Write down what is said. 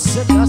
sit down.